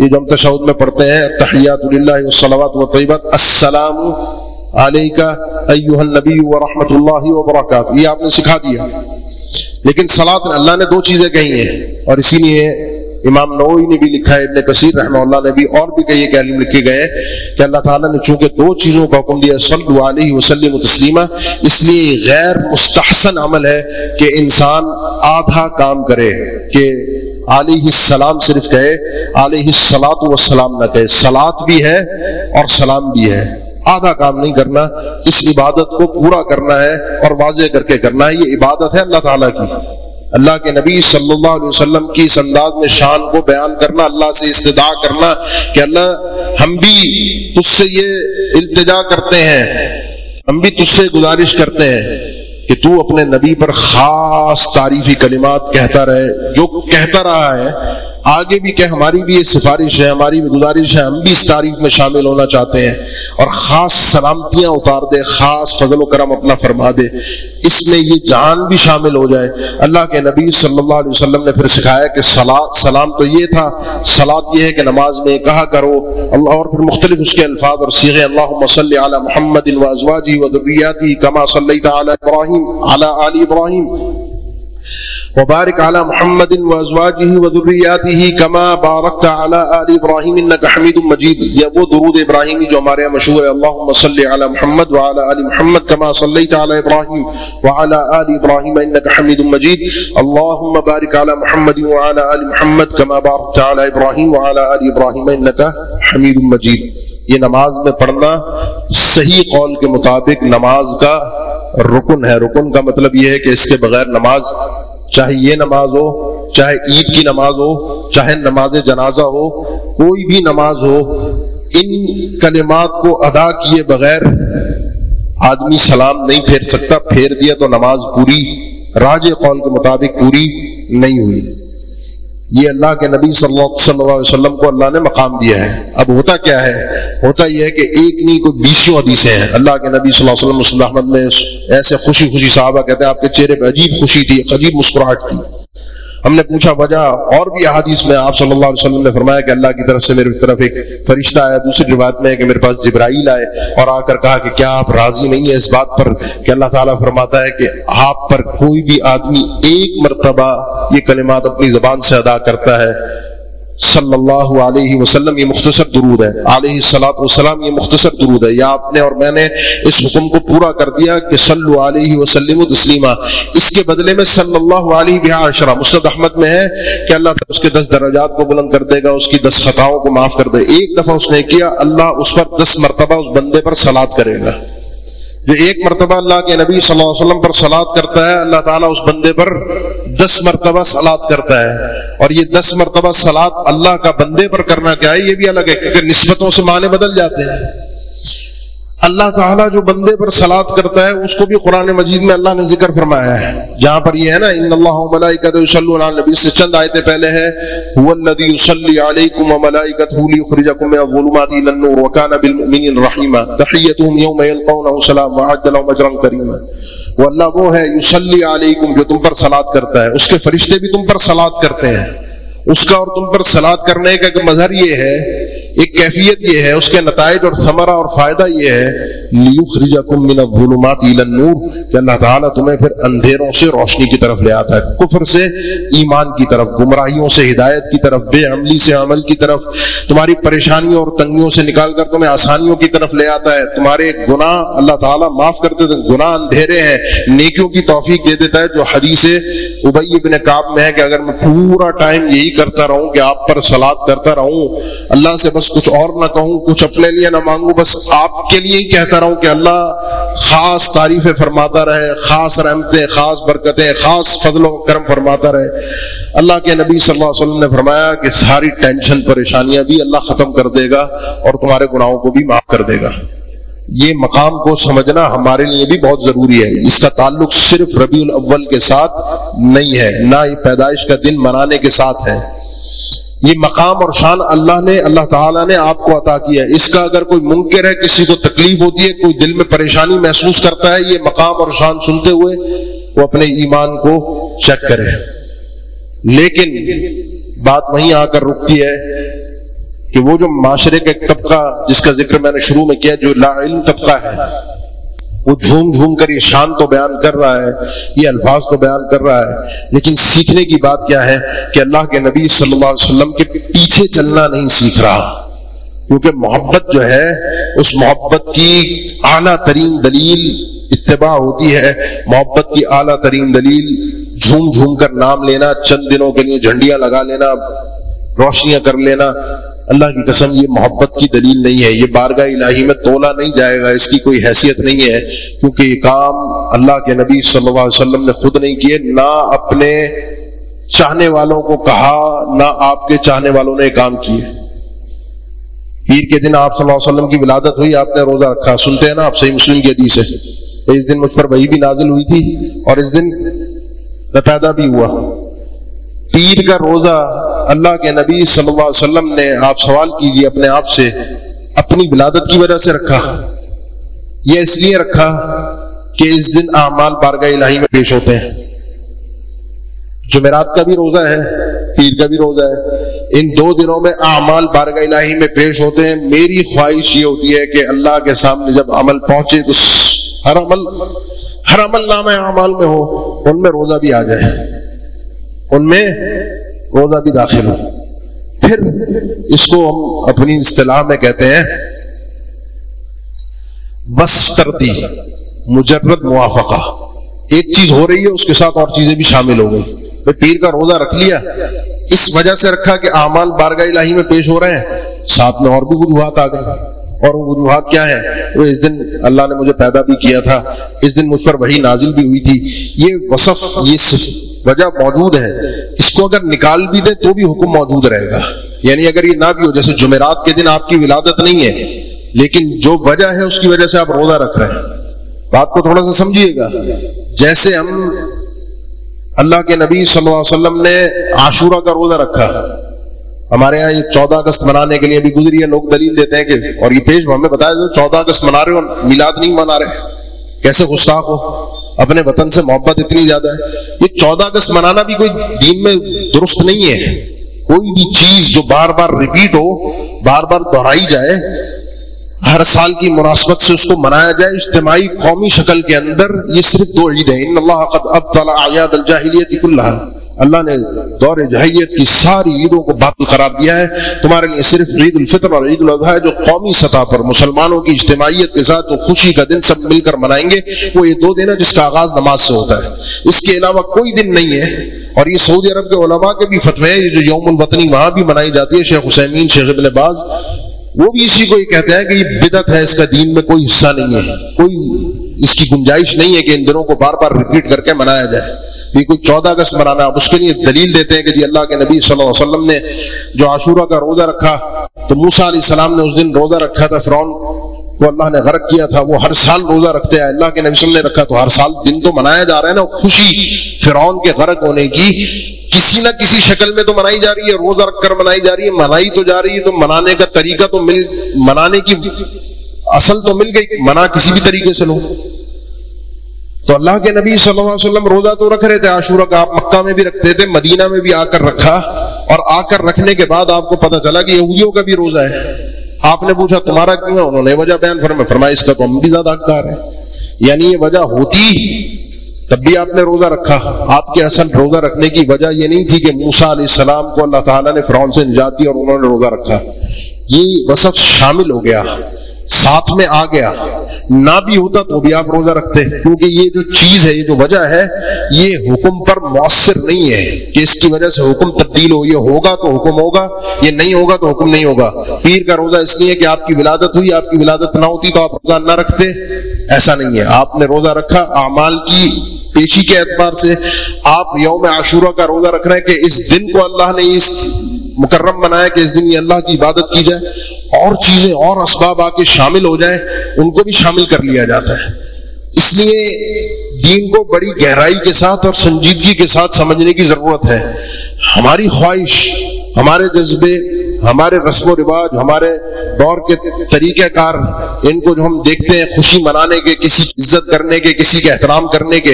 یہ جو ہم تشہد میں پڑھتے ہیں، تحیات اللہ وسلمات و طیبت السلام علیکہ ایوہ النبی و رحمت اللہ وبرکاتہ یہ آپ نے سکھا دیا۔ لیکن سلاد اللہ نے دو چیزیں کہی ہیں۔ اور اسی لیے امام نوئی نے بھی لکھا ہے، ابن کثیر رحمہ اللہ نے بھی اور بھی کئی کہلم لکھے گئے کہ اللہ تعالیٰ نے چونکہ دو چیزوں کا حکم دیا، صلی علیہ وسلم و تسلیمہ، اس لیے غیر مستحسن عمل ہے کہ انسان آدھا کام کرے کہ علیہ السلام صرف کہے، علیہ السلاط وسلام نہ کہے۔ سلاد بھی ہے اور سلام بھی ہے۔ آدھا کام نہیں کرنا، اس عبادت کو پورا کرنا ہے اور واضح کر کے کرنا ہے، یہ عبادت ہے اللہ تعالیٰ کی۔ اللہ کے نبی صلی اللہ علیہ وسلم کی اس انداز میں شان کو بیان کرنا، اللہ سے استدا کرنا کہ اللہ، ہم بھی تجھ سے یہ التجا کرتے ہیں۔ ہم بھی تجھ سے گزارش کرتے ہیں۔ کہ تو اپنے نبی پر خاص تعریفی کلمات کہتا رہے جو کہتا رہا ہے آگے بھی کہ ہماری بھی یہ سفارش ہے، ہماری بھی گزارش ہے، ہم بھی اس تعریف میں شامل ہونا چاہتے ہیں اور خاص سلامتیاں اتار دے، خاص فضل و کرم اپنا فرما دے۔ اس میں یہ جان بھی شامل ہو جائے۔ اللہ کے نبی صلی اللہ علیہ وسلم نے پھر سکھایا کہ سلام تو یہ تھا سلاد یہ ہے کہ نماز میں کہا کرو۔ اللہ اور پھر مختلف اس کے الفاظ اور سیغے۔ اللہ صلی علی محمد و کما صلی تعالی ابراہیم، علی علی ابراہیم۔ وبارك على محمد وازواجه وذرياته كما باركت على ال ابراهيم انك حميد مجيد. یہ وہ درود ابراہیمی جو ہمارے یہاں مشہور ہے. اللهم صل على محمد وعلى ال محمد كما صليت على ابراهيم وعلى ال ابراهيم انك حميد مجيد. اللهم بارك على محمد وعلى ال محمد كما باركت على ابراهيم وعلى ال ابراهيم انك حميد مجيد. یہ نماز میں پڑھنا صحیح قول کے مطابق نماز کا رکن ہے. رکن کا مطلب یہ ہے کہ اس کے بغیر نماز چاہے یہ نماز ہو، چاہے عید کی نماز ہو، چاہے نماز جنازہ ہو، کوئی بھی نماز ہو، ان کلمات کو ادا کیے بغیر آدمی سلام نہیں پھیر سکتا، پھیر دیا تو نماز پوری، راج قول کے مطابق پوری نہیں ہوئی۔ یہ اللہ کے نبی صلی اللہ صلی اللہ علیہ وسلم کو اللہ نے مقام دیا ہے۔ اب ہوتا کیا ہے؟ ہوتا یہ ہے کہ ایک نہیں، کوئی بیسوں حدیثیں ہیں۔ اللہ کے نبی صلی اللہ علیہ وسلم احمد میں ایسے خوشی خوشی صحابہ کہتے ہیں، آپ کے چہرے پہ عجیب خوشی تھی عجیب مسکراہٹ تھی۔ ہم نے پوچھا، وجہ اور بھی احادیث میں آپ صلی اللہ علیہ وسلم نے فرمایا کہ اللہ کی طرف سے میری طرف ایک فرشتہ آیا، دوسری روایت میں ہے کہ میرے پاس جبرائیل آئے اور آ کر کہا کہ کیا آپ راضی نہیں ہیں اس بات پر؟ کہ اللہ تعالیٰ فرماتا ہے کہ آپ پر کوئی بھی آدمی ایک مرتبہ یہ کلمات اپنی زبان سے ادا کرتا ہے۔ صلی اللہ علیہ وسلم، یہ مختصر درود ہے۔ علیہ السلاۃ والسلام، یہ مختصر درود ہے۔ یا آپ نے اور میں نے اس حکم کو پورا کر دیا کہ صلی علیہ وسلم تسلیمہ اس کے بدلے میں صلی اللہ علیہ بحاشرہ مسرد احمد میں ہے کہ اللہ تعالیٰ اس کے دس درجات کو بلند کر دے گا، اس کی دس خطاؤں کو معاف کر دے۔ ایک دفعہ اس نے کیا، اللہ اس پر دس مرتبہ اس بندے پر سلاد کرے گا۔ جو ایک مرتبہ اللہ کے نبی صلی اللہ علیہ وسلم پر سلاد کرتا ہے، اللہ تعالیٰ اس بندے پر دس مرتبہ سلاد کرتا ہے۔ اور یہ دس مرتبہ سلاد اللہ کا بندے پر کرنا کیا ہے؟ یہ بھی الگ ہے، کیونکہ نسبتوں سے معنی بدل جاتے ہیں۔ اللہ تعالیٰ جو بندے پر سلاد کرتا ہے، اس کو بھی قرآن مجید میں اللہ نے ذکر فرمایا ہے۔ جہاں پر یہ ہے نا، ان اللہ نبی سے چند آیتیں پہلے ہے هو من الظلمات الى النور سلام وعد لهم اجرا وہ اللہ وہ ہے یصلی علیکم جو تم پر سلاد کرتا ہے۔ اس کے فرشتے بھی تم پر سلاد کرتے ہیں۔ اس کا اور تم پر سلاد کرنے کا مظہر یہ ہے ایک کیفیت یہ ہے، اس کے نتائج اور ثمرہ اور فائدہ یہ ہے من الظلمات الى النور، کہ اللہ تعالیٰ تمہیں پھر اندھیروں سے روشنی کی طرف لے آتا ہے۔ کفر سے، ایمان کی طرف، گمراہیوں سے، ہدایت کی طرف، بے عملی سے عمل کی طرف، تمہاری پریشانیوں اور تنگیوں سے نکال کر تمہیں آسانیوں کی طرف لے آتا ہے۔ تمہارے گناہ اللہ تعالیٰ معاف کرتے تھے گناہ اندھیرے ہیں، نیکیوں کی توفیق دے دیتا ہے، جو حدیث ابئی ابن کعب میں ہے کہ اگر میں پورا ٹائم یہی کرتا رہوں، کہ آپ پر سلاد کرتا رہوں، اللہ سے بس کچھ اور نہ کہوں، کچھ اپنے لیے نہ مانگوں، بس آپ کے لیے ہی کہتا رہوں کہ اللہ خاص تعریفیں فرماتا رہے، خاص رحمتیں، خاص برکتیں، خاص فضل و کرم فرماتا رہے۔ اللہ کے نبی صلی اللہ علیہ وسلم نے فرمایا کہ ساری ٹینشن، پریشانیاں بھی اللہ ختم کر دے گا اور تمہارے گناہوں کو بھی معاف کر دے گا۔ یہ مقام کو سمجھنا ہمارے لیے بھی بہت ضروری ہے۔ اس کا تعلق صرف ربیع الاول کے ساتھ نہیں ہے، نہ ہی پیدائش کا دن منانے کے ساتھ ہے۔ یہ مقام اور شان اللہ نے، اللہ تعالیٰ نے آپ کو عطا کیا ہے۔ اس کا اگر کوئی منکر ہے، کسی کو تکلیف ہوتی ہے، کوئی دل میں پریشانی محسوس کرتا ہے، یہ مقام اور شان سنتے ہوئے وہ اپنے ایمان کو چیک کرے۔ لیکن بات وہیں آ کر رکتی ہے کہ وہ جو معاشرے کا طبقہ جس کا ذکر میں نے شروع میں کیا، جو لا علم طبقہ ہے وہ جھوم جھوم کر یہ شان تو بیان کر رہا ہے، یہ الفاظ تو بیان کر رہا ہے، لیکن سیکھنے کی بات کیا ہے کہ اللہ کے نبی صلی اللہ علیہ وسلم کے پیچھے چلنا نہیں سیکھ رہا۔ کیونکہ محبت جو ہے، اس محبت کی اعلیٰ ترین دلیل اتباع ہوتی ہے۔ محبت کی اعلیٰ ترین دلیل جھوم جھوم کر نام لینا، چند دنوں کے لیے جھنڈیاں لگا لینا، روشنیاں کر لینا اللہ کی قسم، یہ محبت کی دلیل نہیں ہے، یہ بارگاہ الہی میں تولا نہیں جائے گا، اس کی کوئی حیثیت نہیں ہے، کیونکہ یہ کام اللہ کے نبی صلی اللہ علیہ وسلم نے خود نہیں کیے، نہ اپنے چاہنے والوں کو کہا، نہ آپ کے چاہنے والوں نے کام کیے۔ پیر کے دن آپ صلی اللہ علیہ وسلم کی ولادت ہوئی، آپ نے روزہ رکھا۔ سنتے ہیں نا آپ صحیح مسلم کی حدیث ہے۔ اس دن مجھ پر وہی بھی نازل ہوئی تھی اور اس دن میں پیدا بھی ہوا۔ پیر کا روزہ اللہ کے نبی صلی اللہ علیہ وسلم نے آپ سوال کیجیے اپنے آپ سے، اپنی ولادت کی وجہ سے رکھا۔ یہ اس لیے رکھا کہ اس دن اعمال بارگاہ الہی میں پیش ہوتے ہیں۔ جمعرات کا بھی روزہ ہے، پیر کا بھی روزہ ہے۔ ان دو دنوں میں اعمال بارگاہ الہی میں پیش ہوتے ہیں۔ میری خواہش یہ ہوتی ہے کہ اللہ کے سامنے جب عمل پہنچے تو ہر عمل ہر عمل نام اعمال میں ہو، ان میں روزہ بھی آ جائے۔ ان میں روزہ بھی داخل ہو۔ پھر اس کو ہم اپنی اصطلاح میں کہتے ہیں بس ترتی مجرد موافقہ۔ ایک چیز ہو رہی ہے، اس کے ساتھ اور چیزیں بھی شامل ہو گئی۔ پیر کا روزہ رکھ لیا۔ اس وجہ سے رکھا کہ اعمال بارگاہ الہی میں پیش ہو رہے ہیں۔ ساتھ میں اور بھی وجوہات آ گئے۔ اور وہ وجوہات کیا ہیں؟ وہ اس دن اللہ نے مجھے پیدا بھی کیا تھا۔ اس دن مجھ پر وہی نازل بھی ہوئی تھی۔ یہ وصف، یہ وجہ موجود ہے۔ اس کو اگر نکال بھی دیں تو بھی حکم موجود رہے گا۔ یعنی اگر یہ نہ بھی ہو، جیسے جمعرات کے دن آپ کی ولادت نہیں ہے، لیکن جو وجہ ہے، اس کی وجہ سے آپ روزہ رکھ رہے ہیں۔ بات کو تھوڑا سا سمجھیے گا۔ جیسے ہم اللہ کے نبی صلی اللہ علیہ وسلم نے عاشورہ کا روزہ رکھا۔ ہمارے یہاں یہ چودہ اگست منانے کے لیے بھی گزری ہے۔ لوگ دلیل دیتے ہیں کہ، اور یہ پیش ہمیں بتایا جو چودہ اگست منا رہے ہو، میلاد نہیں منا رہے۔ کیسے گستاخ ہو؟ اپنے وطن سے محبت اتنی زیادہ ہے۔ یہ چودہ اگست منانا بھی کوئی دین میں درست نہیں ہے۔ کوئی بھی چیز جو بار بار ریپیٹ ہو، بار بار دہرائی جائے، ہر سال کی مناسبت سے اس کو منایا جائے، اجتماعی قومی شکل کے اندر یہ صرف دو عید ہیں۔ ان اللہ قد ابطل اعیاد الجاہلیت کلها اللہ نے دور جہیت کی ساری عیدوں کو باطل قرار دیا ہے۔ تمہارے لیے صرف عید الفطر اور عید الاضحیٰ جو قومی سطح پر مسلمانوں کی اجتماعیت کے ساتھ جو خوشی کا دن سب مل کر منائیں گے۔ وہ یہ دو دن ہے جس کا آغاز نماز سے ہوتا ہے۔ اس کے علاوہ کوئی دن نہیں ہے۔ اور یہ سعودی عرب کے علماء کے بھی فتوے ہیں۔ یہ جو یوم الوطنی وہاں بھی منائی جاتی ہے، شیخ حسین شیخ ابن باز۔ وہ بھی اسی کو یہ کہتے ہیں کہ یہ بدت ہے، اس کا دین میں کوئی حصہ نہیں ہے۔ کوئی اس کی گنجائش نہیں ہے کہ ان دنوں کو بار بار ریپیٹ کر کے منایا جائے۔ یہ کوئی چودہ اگست منانا اب اس کے لیے دلیل دیتے ہیں کہ جی اللہ کے نبی صلی اللہ علیہ وسلم نے جو عاشورہ کا روزہ رکھا، تو موسا علیہ السلام نے اس دن روزہ رکھا تھا فرعون کو، اللہ نے غرق کیا تھا، وہ ہر سال روزہ رکھتے ہیں، اللہ کے نبی صلی اللہ علیہ وسلم نے رکھا تو ہر سال دن تو منایا جا رہا ہے نا خوشی فرعون کے غرق ہونے کی، کسی نہ کسی شکل میں تو منائی جا رہی ہے، روزہ رکھ کر منائی جا رہی ہے، منائی تو جا رہی ہے، تو منانے کا طریقہ تو مل، منانے کی اصل تو مل گئی، منا کسی بھی طریقے سے لو۔ تو اللہ کے نبی صلی اللہ علیہ وسلم روزہ تو رکھ رہے تھے، عاشورہ کا آپ مکہ میں بھی رکھتے تھے، مدینہ میں بھی آ کر رکھا۔ اور آ کر رکھنے کے بعد آپ کو پتا چلا کہ یہودیوں کا بھی روزہ ہے۔ آپ نے پوچھا، تمہارا کیوں ہے؟ انہوں نے وجہ بیان فرمایا فرمایا، اس کا تو ہم بھی زیادہ حقدار ہیں۔ یعنی یہ وجہ ہوتی تب بھی آپ نے روزہ رکھا۔ آپ کے اصل روزہ رکھنے کی وجہ یہ نہیں تھی کہ موسا علیہ السلام کو اللہ تعالیٰ نے فرعون سے نجات دی اور انہوں نے روزہ رکھا۔ یہ وصف شامل ہو گیا۔ ساتھ میں آ گیا۔ نہ بھی ہوتا تو بھی آپ روزہ رکھتے کیونکہ یہ جو چیز ہے، یہ جو وجہ ہے، یہ حکم پر مؤثر نہیں ہے۔ کہ اس کی وجہ سے حکم تبدیل ہو، یہ ہوگا تو حکم ہوگا، یہ نہیں ہوگا تو حکم نہیں ہوگا۔ پیر کا روزہ اس لیے کہ آپ کی ولادت ہوئی، آپ کی ولادت نہ ہوتی تو آپ روزہ نہ رکھتے۔ ایسا نہیں ہے۔ آپ نے روزہ رکھا، اعمال کی پیشی کے اعتبار سے آپ یوم عاشورہ کا روزہ رکھ رہے ہیں کہ اس دن کو اللہ نے اس مکرم بنایا کہ اس دن یہ اللہ کی عبادت کی جائے اور چیزیں اور اسباب آ کے شامل ہو جائیں، ان کو بھی شامل کر لیا جاتا ہے۔ اس لیے دین کو بڑی گہرائی کے ساتھ اور سنجیدگی کے ساتھ سمجھنے کی ضرورت ہے۔ ہماری خواہش، ہمارے جذبے ہمارے رسم و رواج، ہمارے دور کے طریقہ کار، ان کو جو ہم دیکھتے ہیں خوشی منانے کے، کسی عزت کرنے کے، کسی کے احترام کرنے کے،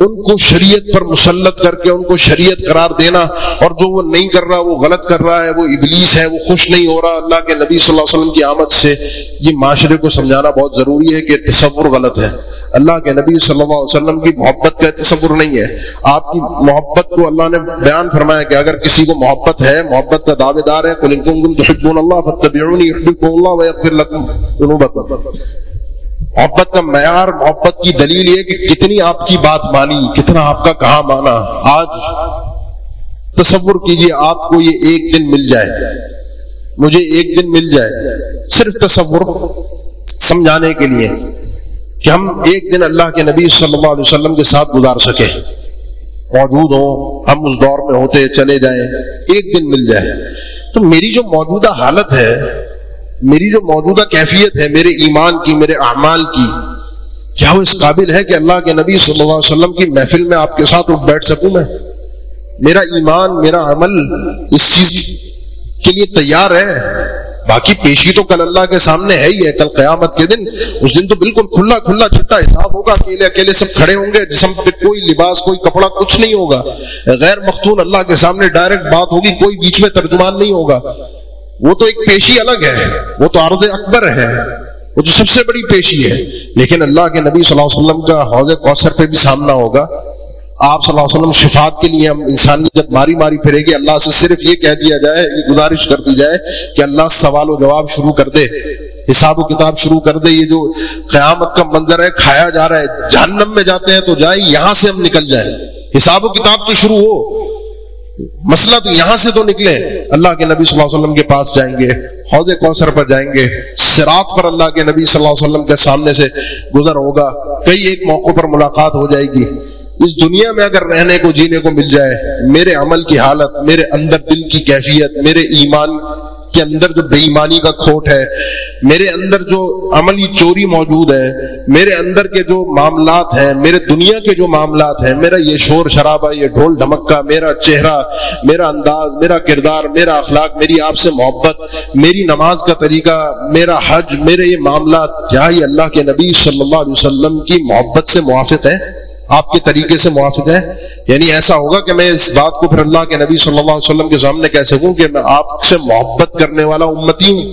ان کو شریعت پر مسلط کر کے، ان کو شریعت قرار دینا اور جو وہ نہیں کر رہا، وہ غلط کر رہا ہے، وہ ابلیس ہے، وہ خوش نہیں ہو رہا، اللہ کے نبی صلی اللہ علیہ وسلم کی آمد سے یہ معاشرے کو سمجھانا بہت ضروری ہے کہ تصور غلط ہے۔ اللہ کے نبی صلی اللہ علیہ وسلم کی محبت کا تصور نہیں ہے۔ آپ کی محبت کو اللہ نے بیان فرمایا کہ اگر کسی کو محبت ہے، محبت کا دعوے دار ہے محبت کا معیار، محبت کی دلیل یہ کہ کتنی آپ کی بات مانی، کتنا آپ کا کہاں مانا۔ آج تصور کیجیے، آپ کو یہ ایک دن مل جائے۔ مجھے ایک دن مل جائے، صرف تصور سمجھانے کے لیے۔ کہ ہم ایک دن اللہ کے نبی صلی اللہ علیہ وسلم کے ساتھ گزار سکیں۔ موجود ہوں، ہم اس دور میں ہوتے، چلے جائیں، ایک دن مل جائے۔ تو میری جو موجودہ حالت ہے، میری جو موجودہ کیفیت ہے، میرے ایمان کی، میرے اعمال کی، کیا وہ اس قابل ہے کہ اللہ کے نبی صلی اللہ علیہ وسلم کی محفل میں آپ کے ساتھ اٹھ بیٹھ سکوں میں؟ میرا ایمان، میرا عمل اس چیز کے لیے تیار ہے باقی پیشی تو کل اللہ کے سامنے ہے ہی ہے کل قیامت کے دن۔ اس دن تو بالکل کھلا کھلا چھٹا حساب ہوگا، اکیلے اکیلے سب کھڑے ہوں گے، جسم پہ کوئی لباس، کوئی کپڑا، کچھ نہیں ہوگا۔ غیر مختون اللہ کے سامنے ڈائریکٹ بات ہوگی، کوئی بیچ میں ترجمان نہیں ہوگا۔ وہ تو ایک پیشی الگ ہے، وہ تو عرض اکبر ہے۔ وہ تو سب سے بڑی پیشی ہے۔ لیکن اللہ کے نبی صلی اللہ علیہ وسلم کا حوض کوثر پہ بھی سامنا ہوگا۔ آپ صلی اللہ علیہ وسلم شفات کے لیے ہم انسانی جب ماری ماری پھرے گی، اللہ سے صرف یہ کہہ دیا جائے، یہ گزارش کر دی جائے کہ اللہ سوال و جواب شروع کر دے، حساب و کتاب شروع کر دے، یہ جو قیامت کا منظر ہے، کھایا جا رہا ہے، جہنم میں جاتے ہیں تو جائیں یہاں سے ہم نکل جائیں۔ حساب و کتاب تو شروع ہو، مسئلہ تو یہاں سے تو نکلے۔ اللہ کے نبی صلی اللہ علیہ وسلم کے پاس جائیں گے، حوض کوثر پر جائیں گے، سرات پر اللہ کے نبی صلی اللہ علیہ وسلم کے سامنے سے گزر ہوگا۔ کئی ایک موقع پر ملاقات ہو جائے گی۔ اس دنیا میں اگر رہنے کو جینے کو مل جائے، میرے عمل کی حالت، میرے اندر دل کی کیفیت، میرے ایمان کے اندر جو بے ایمانی کا کھوٹ ہے، میرے اندر جو عملی چوری موجود ہے، میرے اندر کے جو معاملات ہیں، میرے دنیا کے جو معاملات ہیں، میرا یہ شور شرابہ، یہ ڈھول ڈھمکا میرا چہرہ، میرا انداز، میرا کردار، میرا اخلاق، میری آپ سے محبت، میری نماز کا طریقہ، میرا حج، میرے یہ معاملات، کیا ہی اللہ کے نبی صلی اللہ علیہ وسلم کی محبت سے موافق ہیں؟ آپ کے طریقے سے موافق ہے یعنی ایسا ہوگا کہ میں اس بات کو پھر اللہ کے نبی صلی اللہ علیہ وسلم کے سامنے کہہ سکوں کہ میں آپ سے محبت کرنے والا امتی ہوں؟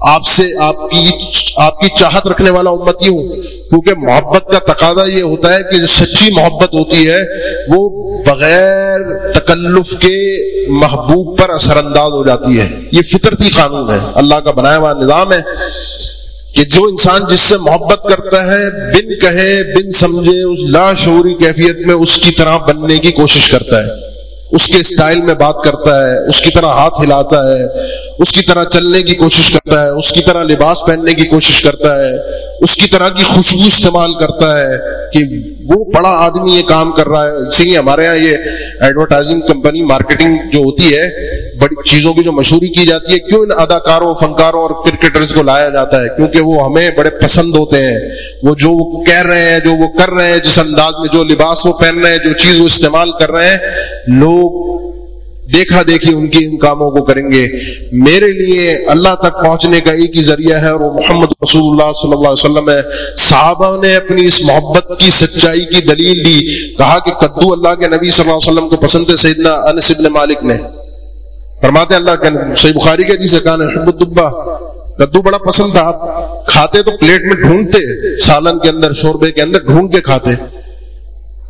آپ سے آپ کی آپ کی چاہت رکھنے والا امتی ہوں؟ کیونکہ محبت کا تقاضا یہ ہوتا ہے کہ جو سچی محبت ہوتی ہے، وہ بغیر تکلف کے محبوب پر اثر انداز ہو جاتی ہے۔ یہ فطرتی قانون ہے۔ اللہ کا بنایا ہوا نظام ہے۔ کہ جو انسان جس سے محبت کرتا ہے، بن کہے، بن سمجھے، اس لاشعوری کیفیت میں اس کی طرح بننے کی کوشش کرتا ہے۔ اس کے اسٹائل میں بات کرتا ہے، اس کی طرح ہاتھ ہلاتا ہے، اس کی طرح چلنے کی کوشش کرتا ہے، اس کی طرح لباس پہننے کی کوشش کرتا ہے۔ اس کی طرح کی خوشبو استعمال کرتا ہے کہ وہ بڑا آدمی یہ کام کر رہا ہے۔ اسی لیے ہمارے یہاں یہ ایڈورٹائزنگ کمپنی مارکیٹنگ جو ہوتی ہے، بڑی چیزوں کی جو مشہوری کی جاتی ہے، کیوں ان اداکاروں، فنکاروں اور کرکٹرز کو لایا جاتا ہے؟ کیونکہ وہ ہمیں بڑے پسند ہوتے ہیں۔ وہ جو وہ کہہ رہے ہیں، جو وہ کر رہے ہیں، جس انداز میں جو لباس وہ پہن رہے ہیں، جو چیز وہ استعمال کر رہے ہیں، لوگ دیکھا دیکھی ان کی ان کاموں کو کریں گے۔ میرے لیے اللہ تک پہنچنے کا ایک ہی ذریعہ ہے اور وہ محمد رسول اللہ صلی اللہ علیہ وسلم ہے۔ صحابہ نے اپنی اس محبت کی، سچائی کی دلیل دی۔ کہا کہ کدو اللہ کے نبی صلی اللہ علیہ وسلم کو پسند ہے سیدنا انس ابن مالک نے۔ فرماتے اللہ کے صحیح بخاری کے جی سے کہا دبا کدو بڑا پسند تھا۔ آپ کھاتے تو پلیٹ میں ڈھونڈتے، سالن کے اندر، شوربے کے اندر ڈھونڈ کے کھاتے۔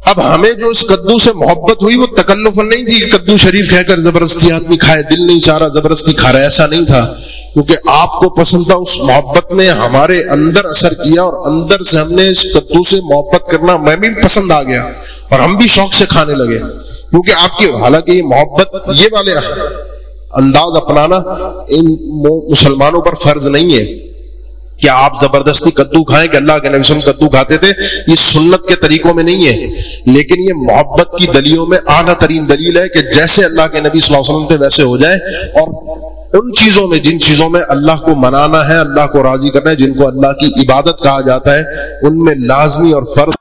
اب ہمیں جو اس کدو سے محبت ہوئی وہ تکلف نہیں تھی کدو شریف کہہ کر زبردستی آدمی کھائے، دل نہیں چاہ رہا، زبردستی کھا رہا ایسا نہیں تھا۔ کیونکہ آپ کو پسند تھا، اس محبت نے ہمارے اندر اثر کیا اور اندر سے ہم نے اس کدو سے محبت کرنا میں بھی پسند آ گیا اور ہم بھی شوق سے کھانے لگے۔ کیونکہ آپ کی، حالانکہ یہ محبت، یہ والے انداز اپنانا ان مسلمانوں پر فرض نہیں ہے۔ کہ آپ زبردستی کدو کھائیں کہ اللہ کے نبی وسلم کدو کھاتے تھے؟ یہ سنت کے طریقوں میں نہیں ہے۔ لیکن یہ محبت کی دلیوں میں اعلیٰ ترین دلیل ہے کہ جیسے اللہ کے نبی صلی اللہ علیہ وسلم تھے ویسے ہو جائے اور ان چیزوں میں، جن چیزوں میں اللہ کو منانا ہے، اللہ کو راضی کرنا ہے، جن کو اللہ کی عبادت کہا جاتا ہے، ان میں لازمی اور فرض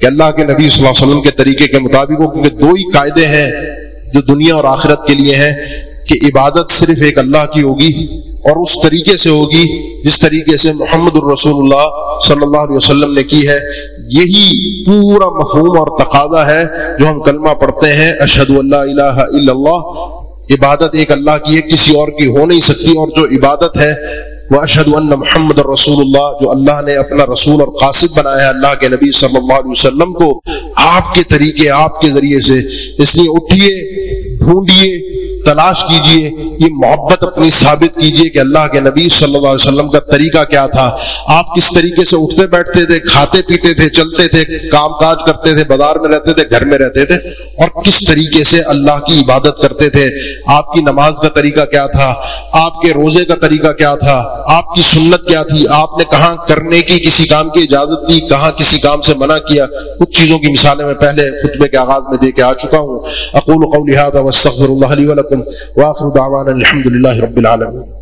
کہ اللہ کے نبی صلی اللہ علیہ وسلم کے طریقے کے مطابق ہو۔ کیونکہ دو ہی قاعدے ہیں جو دنیا اور آخرت کے لیے ہیں کہ عبادت صرف ایک اللہ کی ہوگی۔ اور اس طریقے سے ہوگی جس طریقے سے محمد الرسول اللہ صلی اللہ علیہ وسلم نے کی ہے۔ یہی پورا مفہوم اور تقاضا ہے جو ہم کلمہ پڑھتے ہیں۔ اشد اللہ الہ الا اللہ۔ عبادت ایک اللہ کی ہے، کسی اور کی ہو نہیں سکتی۔ اور جو عبادت ہے، وہ اشد اللہ محمد الرسول اللہ۔ جو اللہ نے اپنا رسول اور قاصد بنایا ہے اللہ کے نبی صلی اللہ علیہ وسلم کو۔ آپ کے طریقے، آپ کے ذریعے سے۔ اس لیے اٹھیے۔ ڈھونڈیے، تلاش کیجیے یہ محبت اپنی ثابت کیجیے کہ اللہ کے نبی صلی اللہ علیہ وسلم کا طریقہ کیا تھا۔ آپ کس طریقے سے اٹھتے بیٹھتے تھے، کھاتے پیتے تھے، چلتے تھے، کام کاج کرتے تھے، بازار میں رہتے تھے، گھر میں رہتے تھے، اور کس طریقے سے اللہ کی عبادت کرتے تھے؟ آپ کی نماز کا طریقہ کیا تھا؟ آپ کے روزے کا طریقہ کیا تھا؟ آپ کی سنت کیا تھی؟ آپ نے کہاں کرنے کی کسی کام کی اجازت دی؟ کہاں کسی کام سے منع کیا؟ کچھ چیزوں کی مثالیں میں پہلے خطبے کے آغاز میں دے کے آ چکا ہوں۔ اقول قولی هذا واستغفر الله لي ولكم واخر دعوانا الحمد لله رب العالمين.